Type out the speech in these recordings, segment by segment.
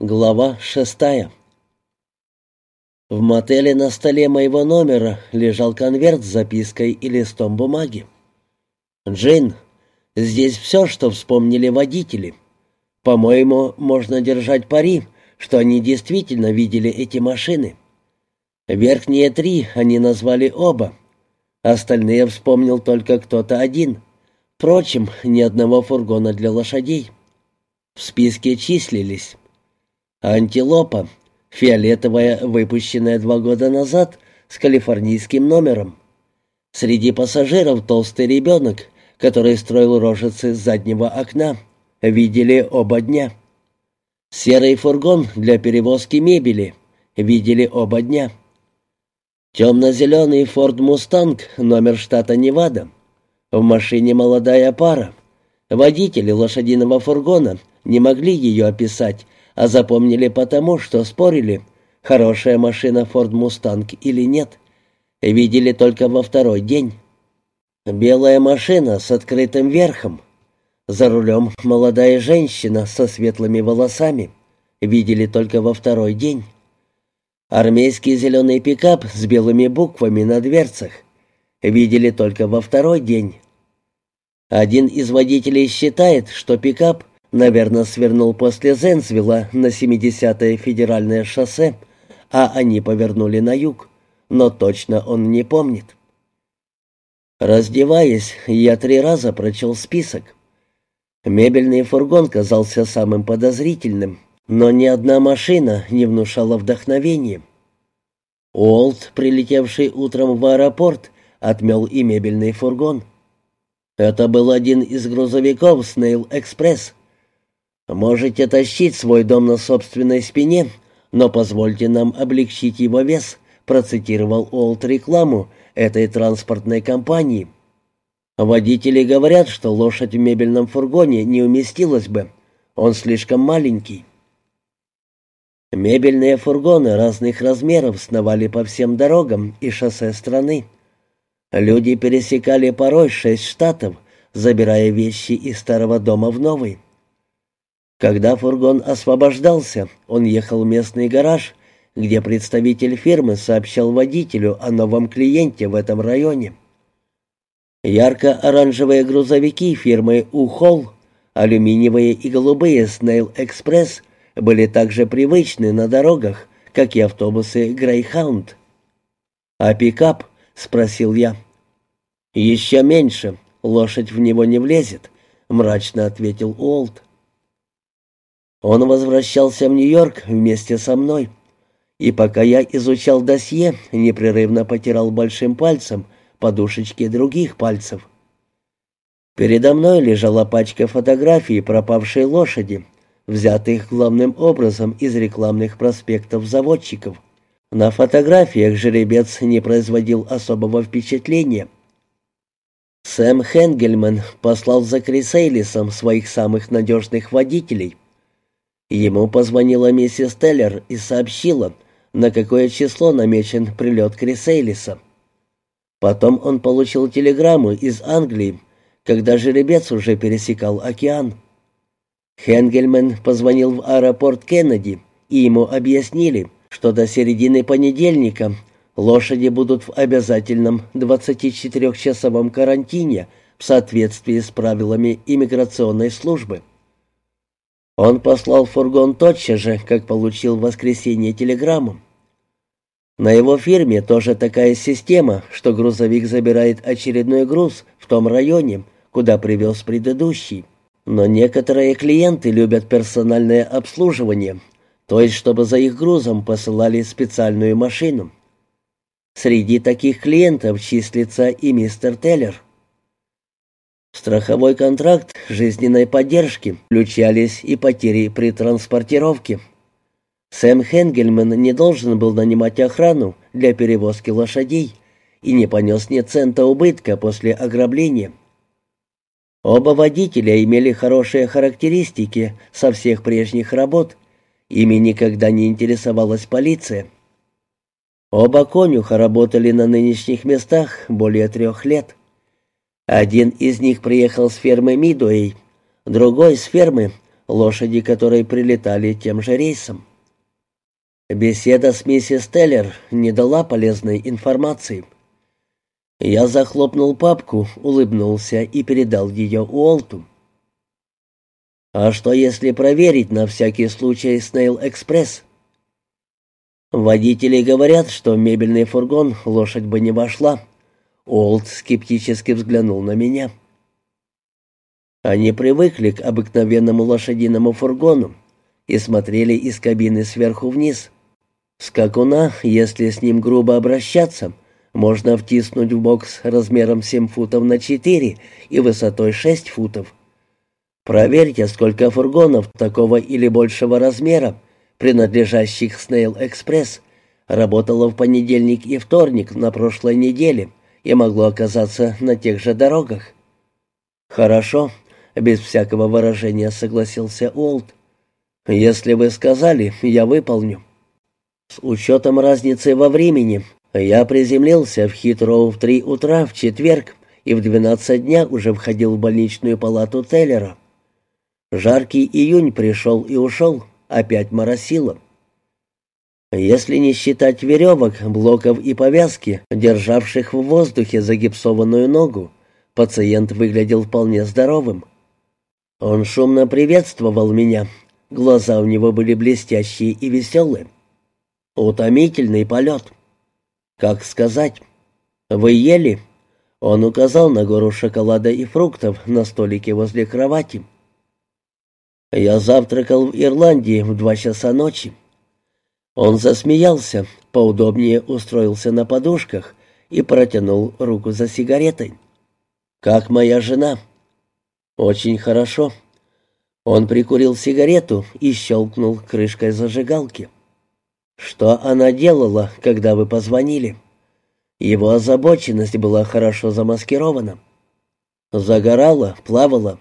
Глава шестая В мотеле на столе моего номера лежал конверт с запиской и листом бумаги. «Джин, здесь все, что вспомнили водители. По-моему, можно держать пари, что они действительно видели эти машины. Верхние три они назвали оба. Остальные вспомнил только кто-то один. Впрочем, ни одного фургона для лошадей. В списке числились Антилопа, фиолетовая, выпущенная два года назад, с калифорнийским номером. Среди пассажиров толстый ребенок, который строил рожицы с заднего окна. Видели оба дня. Серый фургон для перевозки мебели. Видели оба дня. Темно-зеленый Форд Мустанг, номер штата Невада. В машине молодая пара. Водители лошадиного фургона не могли ее описать, а запомнили потому, что спорили, хорошая машина Ford Mustang или нет. Видели только во второй день. Белая машина с открытым верхом. За рулем молодая женщина со светлыми волосами. Видели только во второй день. Армейский зеленый пикап с белыми буквами на дверцах. Видели только во второй день. Один из водителей считает, что пикап Наверное, свернул после Зенсвилла на 70-е федеральное шоссе, а они повернули на юг. Но точно он не помнит. Раздеваясь, я три раза прочел список. Мебельный фургон казался самым подозрительным, но ни одна машина не внушала вдохновения. Уолт, прилетевший утром в аэропорт, отмел и мебельный фургон. Это был один из грузовиков «Снейл Экспресс», Можете тащить свой дом на собственной спине, но позвольте нам облегчить его вес, процитировал Олд рекламу этой транспортной компании. Водители говорят, что лошадь в мебельном фургоне не уместилась бы. Он слишком маленький. Мебельные фургоны разных размеров сновали по всем дорогам и шоссе страны. Люди пересекали порой шесть штатов, забирая вещи из старого дома в новый. Когда фургон освобождался, он ехал в местный гараж, где представитель фирмы сообщал водителю о новом клиенте в этом районе. Ярко-оранжевые грузовики фирмы «Ухол», алюминиевые и голубые «Снейл Экспресс» были также привычны на дорогах, как и автобусы «Грейхаунд». «А пикап?» — спросил я. «Еще меньше. Лошадь в него не влезет», — мрачно ответил Уолт. Он возвращался в Нью-Йорк вместе со мной. И пока я изучал досье, непрерывно потирал большим пальцем подушечки других пальцев. Передо мной лежала пачка фотографий пропавшей лошади, взятых главным образом из рекламных проспектов заводчиков. На фотографиях жеребец не производил особого впечатления. Сэм Хенгельман послал за Крисейлисом своих самых надежных водителей — Ему позвонила миссис Теллер и сообщила, на какое число намечен прилет Крисейлиса. Потом он получил телеграмму из Англии, когда жеребец уже пересекал океан. Хенгельмен позвонил в аэропорт Кеннеди, и ему объяснили, что до середины понедельника лошади будут в обязательном 24-часовом карантине в соответствии с правилами иммиграционной службы. Он послал фургон тотчас же, как получил в воскресенье телеграмму. На его фирме тоже такая система, что грузовик забирает очередной груз в том районе, куда привез предыдущий. Но некоторые клиенты любят персональное обслуживание, то есть чтобы за их грузом посылали специальную машину. Среди таких клиентов числится и мистер Теллер. Страховой контракт жизненной поддержки включались и потери при транспортировке. Сэм Хенгельман не должен был нанимать охрану для перевозки лошадей и не понес ни цента убытка после ограбления. Оба водителя имели хорошие характеристики со всех прежних работ, ими никогда не интересовалась полиция. Оба конюха работали на нынешних местах более трех лет. Один из них приехал с фермы Мидуэй, другой с фермы, лошади которой прилетали тем же рейсом. Беседа с миссис Теллер не дала полезной информации. Я захлопнул папку, улыбнулся и передал ее Уолту. «А что, если проверить на всякий случай Снейл Экспресс?» «Водители говорят, что мебельный фургон лошадь бы не вошла». Уолт скептически взглянул на меня. Они привыкли к обыкновенному лошадиному фургону и смотрели из кабины сверху вниз. Скакуна, если с ним грубо обращаться, можно втиснуть в бокс размером 7 футов на 4 и высотой 6 футов. Проверьте, сколько фургонов такого или большего размера, принадлежащих Snail Express, работало в понедельник и вторник на прошлой неделе и могло оказаться на тех же дорогах. «Хорошо», — без всякого выражения согласился Уолт. «Если вы сказали, я выполню». С учетом разницы во времени, я приземлился в Хитроу в три утра в четверг и в двенадцать дня уже входил в больничную палату Теллера. Жаркий июнь пришел и ушел, опять моросило. Если не считать веревок, блоков и повязки, державших в воздухе загипсованную ногу, пациент выглядел вполне здоровым. Он шумно приветствовал меня, глаза у него были блестящие и веселые. Утомительный полет. Как сказать? Вы ели? Он указал на гору шоколада и фруктов на столике возле кровати. Я завтракал в Ирландии в два часа ночи. Он засмеялся, поудобнее устроился на подушках и протянул руку за сигаретой. «Как моя жена?» «Очень хорошо». Он прикурил сигарету и щелкнул крышкой зажигалки. «Что она делала, когда вы позвонили?» Его озабоченность была хорошо замаскирована. Загорала, плавала.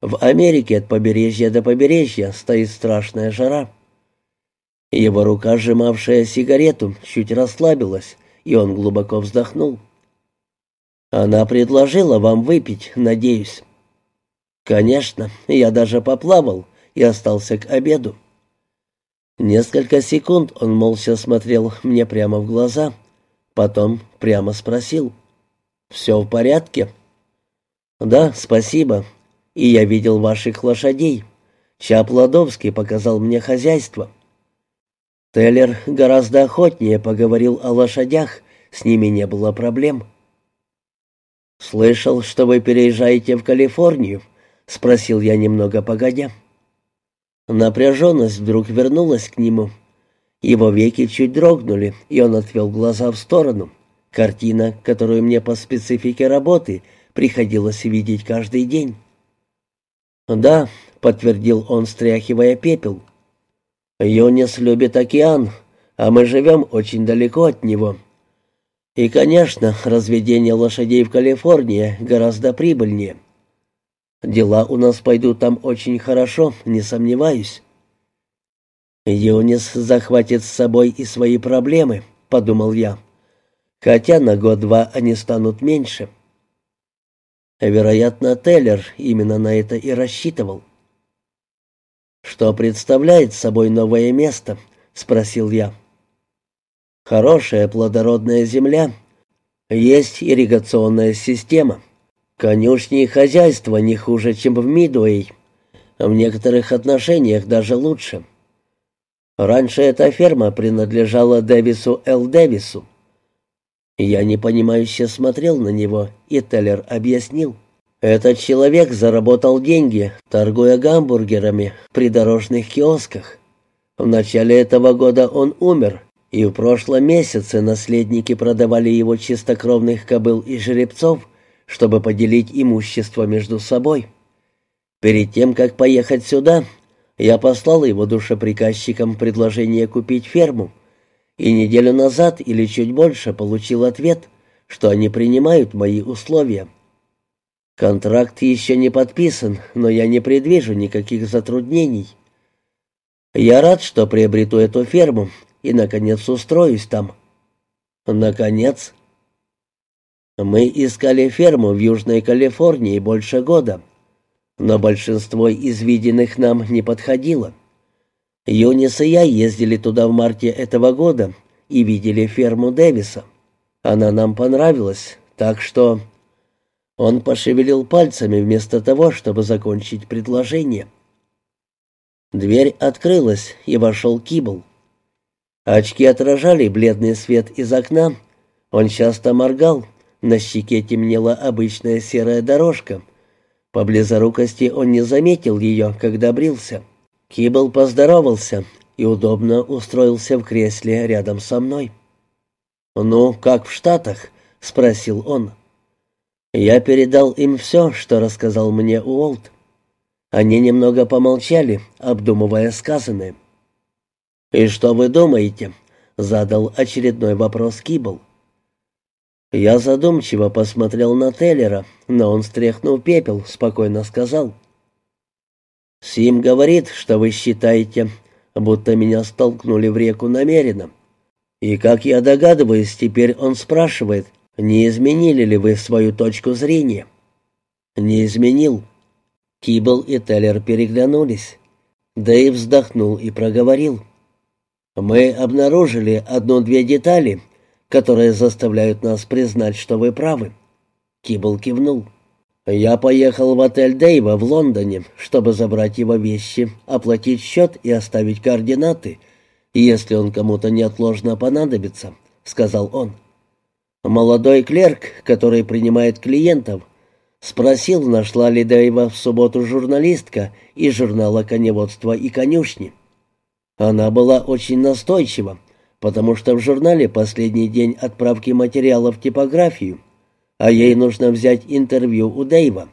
В Америке от побережья до побережья стоит страшная жара. Его рука, сжимавшая сигарету, чуть расслабилась, и он глубоко вздохнул. «Она предложила вам выпить, надеюсь?» «Конечно, я даже поплавал и остался к обеду». Несколько секунд он молча смотрел мне прямо в глаза, потом прямо спросил. «Все в порядке?» «Да, спасибо. И я видел ваших лошадей. Чап Ладовский показал мне хозяйство». Теллер гораздо охотнее поговорил о лошадях, с ними не было проблем. «Слышал, что вы переезжаете в Калифорнию?» — спросил я немного погодя. Напряженность вдруг вернулась к нему. Его веки чуть дрогнули, и он отвел глаза в сторону. Картина, которую мне по специфике работы приходилось видеть каждый день. «Да», — подтвердил он, стряхивая пепел. «Йонис любит океан, а мы живем очень далеко от него. И, конечно, разведение лошадей в Калифорнии гораздо прибыльнее. Дела у нас пойдут там очень хорошо, не сомневаюсь. Юнис захватит с собой и свои проблемы, подумал я. Хотя на год-два они станут меньше. Вероятно, Теллер именно на это и рассчитывал. «Что представляет собой новое место?» — спросил я. «Хорошая плодородная земля. Есть ирригационная система. Конюшни и хозяйство не хуже, чем в Мидуэй. В некоторых отношениях даже лучше. Раньше эта ферма принадлежала Дэвису Л. Дэвису. Я непонимающе смотрел на него, и Теллер объяснил. Этот человек заработал деньги, торгуя гамбургерами в придорожных киосках. В начале этого года он умер, и в прошлом месяце наследники продавали его чистокровных кобыл и жеребцов, чтобы поделить имущество между собой. Перед тем, как поехать сюда, я послал его душеприказчикам предложение купить ферму, и неделю назад или чуть больше получил ответ, что они принимают мои условия. Контракт еще не подписан, но я не предвижу никаких затруднений. Я рад, что приобрету эту ферму и, наконец, устроюсь там. Наконец, мы искали ферму в Южной Калифорнии больше года. но большинство из виденных нам не подходило. Юнис и я ездили туда в марте этого года и видели ферму Дэвиса. Она нам понравилась, так что...» Он пошевелил пальцами вместо того, чтобы закончить предложение. Дверь открылась, и вошел Кибл. Очки отражали бледный свет из окна. Он часто моргал, на щеке темнела обычная серая дорожка. По близорукости он не заметил ее, когда брился. Кибл поздоровался и удобно устроился в кресле рядом со мной. «Ну, как в Штатах?» — спросил он. Я передал им все, что рассказал мне Уолт. Они немного помолчали, обдумывая сказанное. «И что вы думаете?» — задал очередной вопрос Кибл. Я задумчиво посмотрел на Теллера, но он, стряхнув пепел, спокойно сказал. «Сим говорит, что вы считаете, будто меня столкнули в реку намеренно. И, как я догадываюсь, теперь он спрашивает, не изменили ли вы свою точку зрения? Не изменил. Кибл и Теллер переглянулись. Дэйв вздохнул и проговорил. Мы обнаружили одну-две детали, которые заставляют нас признать, что вы правы. Кибл кивнул. Я поехал в отель Дэйва в Лондоне, чтобы забрать его вещи, оплатить счет и оставить координаты, если он кому-то неотложно понадобится, сказал он. Молодой клерк, который принимает клиентов, спросил, нашла ли Дэйва в субботу журналистка из журнала «Коневодство и конюшни». Она была очень настойчива, потому что в журнале последний день отправки материала в типографию, а ей нужно взять интервью у Дэйва.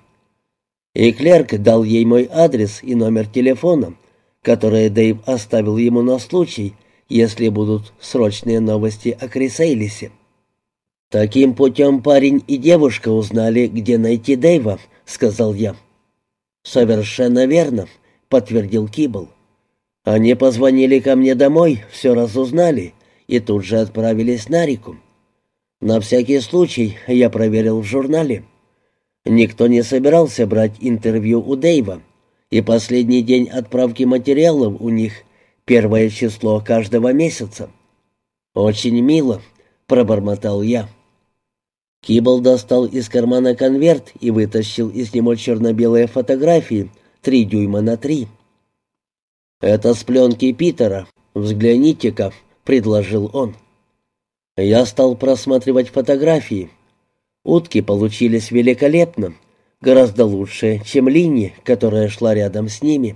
И клерк дал ей мой адрес и номер телефона, который Дэйв оставил ему на случай, если будут срочные новости о Крисейлисе. «Таким путем парень и девушка узнали, где найти Дэйва», — сказал я. «Совершенно верно», — подтвердил Кибл. «Они позвонили ко мне домой, все разузнали и тут же отправились на реку. На всякий случай я проверил в журнале. Никто не собирался брать интервью у Дэйва, и последний день отправки материалов у них — первое число каждого месяца». «Очень мило», — пробормотал я. Кибл достал из кармана конверт и вытащил из него черно-белые фотографии, три дюйма на три. «Это с пленки Питера. Взгляните-ка», — предложил он. Я стал просматривать фотографии. Утки получились великолепно, гораздо лучше, чем линия, которая шла рядом с ними.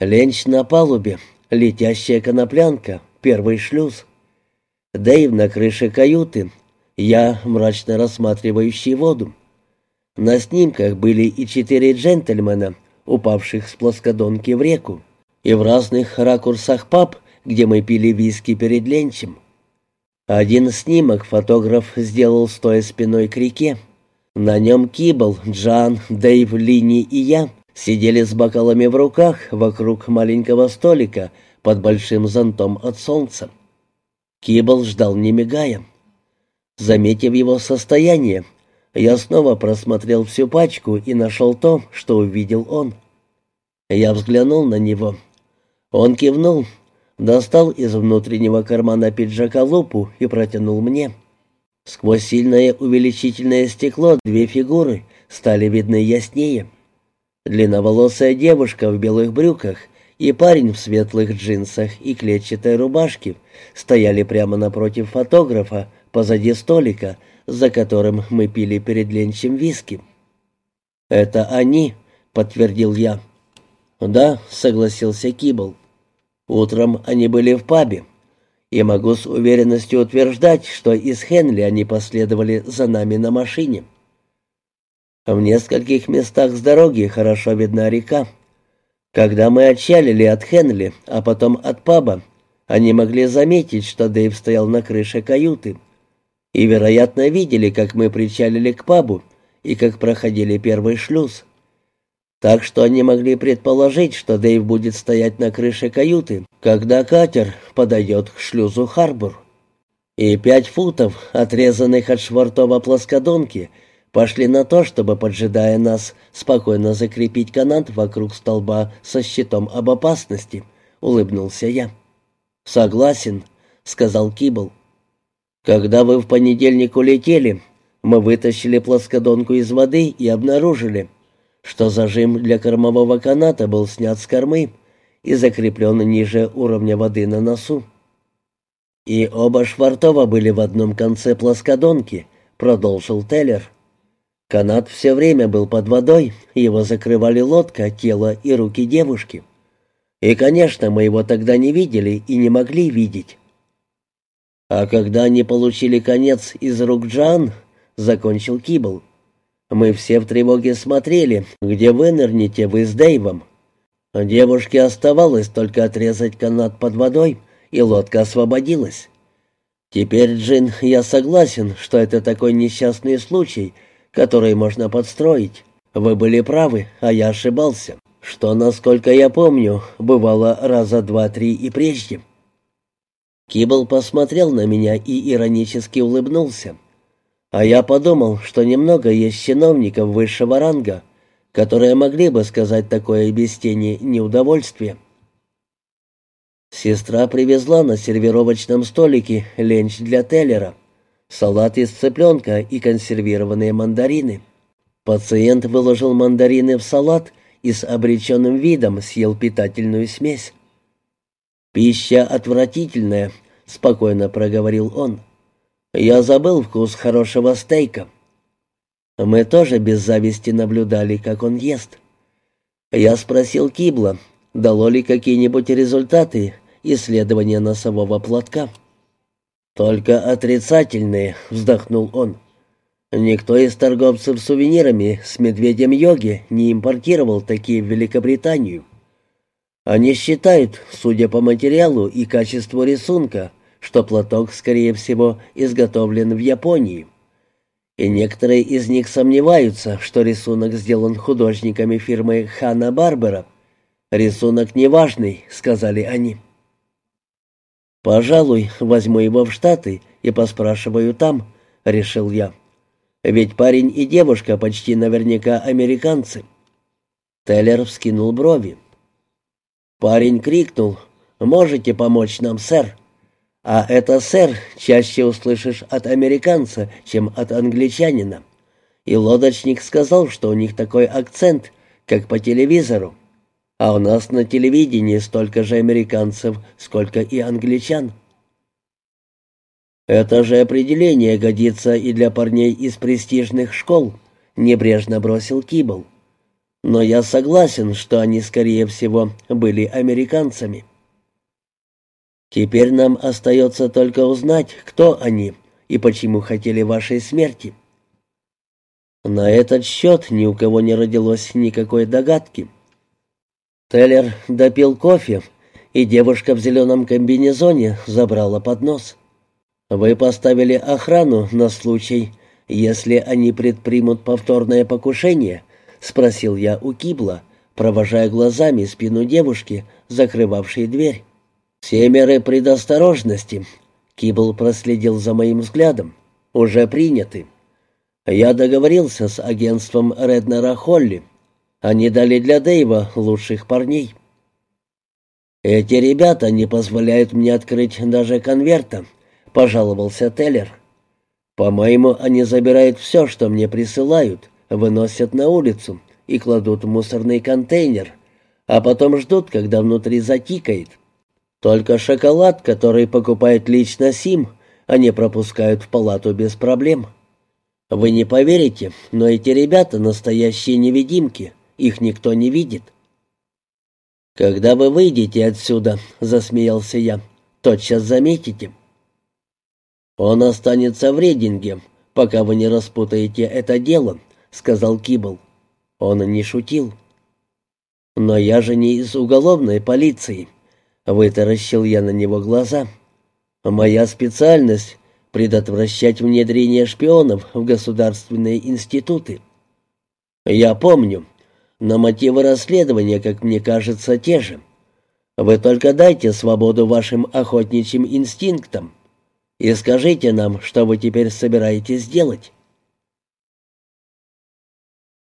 Ленч на палубе, летящая коноплянка, первый шлюз. Дэйв на крыше каюты, я, мрачно рассматривающий воду. На снимках были и четыре джентльмена, упавших с плоскодонки в реку, и в разных ракурсах паб, где мы пили виски перед ленчем. Один снимок фотограф сделал стоя спиной к реке. На нем Кибл, Джан, Дэйв, Лини и я сидели с бокалами в руках вокруг маленького столика под большим зонтом от солнца. Кибл ждал не мигая. Заметив его состояние, я снова просмотрел всю пачку и нашел то, что увидел он. Я взглянул на него. Он кивнул, достал из внутреннего кармана пиджака лупу и протянул мне. Сквозь сильное увеличительное стекло две фигуры стали видны яснее. Длинноволосая девушка в белых брюках и парень в светлых джинсах и клетчатой рубашке стояли прямо напротив фотографа, позади столика, за которым мы пили перед ленчем виски. «Это они», — подтвердил я. «Да», — согласился Кибл. «Утром они были в пабе, и могу с уверенностью утверждать, что из Хенли они последовали за нами на машине. В нескольких местах с дороги хорошо видна река. Когда мы отчалили от Хенли, а потом от паба, они могли заметить, что Дэйв стоял на крыше каюты, и, вероятно, видели, как мы причалили к пабу и как проходили первый шлюз. Так что они могли предположить, что Дэйв будет стоять на крыше каюты, когда катер подойдет к шлюзу Харбор. И пять футов, отрезанных от швартова плоскодонки, Пошли на то, чтобы, поджидая нас, спокойно закрепить канат вокруг столба со щитом об опасности, улыбнулся я. Согласен, сказал Кибл. Когда вы в понедельник улетели, мы вытащили плоскодонку из воды и обнаружили, что зажим для кормового каната был снят с кормы и закреплен ниже уровня воды на носу. «И оба швартова были в одном конце плоскодонки», — продолжил Теллер. Канат все время был под водой, его закрывали лодка, тело и руки девушки. И, конечно, мы его тогда не видели и не могли видеть. А когда они получили конец из рук Джан, закончил Кибл, мы все в тревоге смотрели, где вы нырнете вы с Дэйвом. Девушке оставалось только отрезать канат под водой, и лодка освободилась. Теперь, Джин, я согласен, что это такой несчастный случай — которые можно подстроить. Вы были правы, а я ошибался. Что, насколько я помню, бывало раза два-три и прежде. Кибл посмотрел на меня и иронически улыбнулся. А я подумал, что немного есть чиновников высшего ранга, которые могли бы сказать такое без тени неудовольствия. Сестра привезла на сервировочном столике ленч для Теллера салат из цыпленка и консервированные мандарины. Пациент выложил мандарины в салат и с обреченным видом съел питательную смесь. «Пища отвратительная», — спокойно проговорил он. «Я забыл вкус хорошего стейка». Мы тоже без зависти наблюдали, как он ест. Я спросил Кибла, дало ли какие-нибудь результаты исследования носового платка. «Только отрицательные», — вздохнул он. «Никто из торговцев сувенирами с медведем йоги не импортировал такие в Великобританию. Они считают, судя по материалу и качеству рисунка, что платок, скорее всего, изготовлен в Японии. И некоторые из них сомневаются, что рисунок сделан художниками фирмы Хана Барбера. «Рисунок неважный», — сказали они. «Пожалуй, возьму его в Штаты и поспрашиваю там», — решил я. «Ведь парень и девушка почти наверняка американцы». Теллер вскинул брови. Парень крикнул «Можете помочь нам, сэр?» А это «сэр» чаще услышишь от американца, чем от англичанина. И лодочник сказал, что у них такой акцент, как по телевизору а у нас на телевидении столько же американцев, сколько и англичан. Это же определение годится и для парней из престижных школ, небрежно бросил Кибл. Но я согласен, что они, скорее всего, были американцами. Теперь нам остается только узнать, кто они и почему хотели вашей смерти. На этот счет ни у кого не родилось никакой догадки. Теллер допил кофе, и девушка в зеленом комбинезоне забрала поднос. «Вы поставили охрану на случай, если они предпримут повторное покушение?» — спросил я у Кибла, провожая глазами спину девушки, закрывавшей дверь. «Все меры предосторожности», — Кибл проследил за моим взглядом, — «уже приняты. Я договорился с агентством Реднера Холли» Они дали для Дэйва лучших парней. «Эти ребята не позволяют мне открыть даже конверта», — пожаловался Теллер. «По-моему, они забирают все, что мне присылают, выносят на улицу и кладут в мусорный контейнер, а потом ждут, когда внутри затикает. Только шоколад, который покупает лично Сим, они пропускают в палату без проблем. Вы не поверите, но эти ребята настоящие невидимки» их никто не видит. «Когда вы выйдете отсюда», — засмеялся я, — «тотчас заметите». «Он останется в Рейдинге, пока вы не распутаете это дело», — сказал Кибл. Он не шутил. «Но я же не из уголовной полиции», — вытаращил я на него глаза. «Моя специальность — предотвращать внедрение шпионов в государственные институты». «Я помню», но мотивы расследования, как мне кажется, те же. Вы только дайте свободу вашим охотничьим инстинктам и скажите нам, что вы теперь собираетесь делать».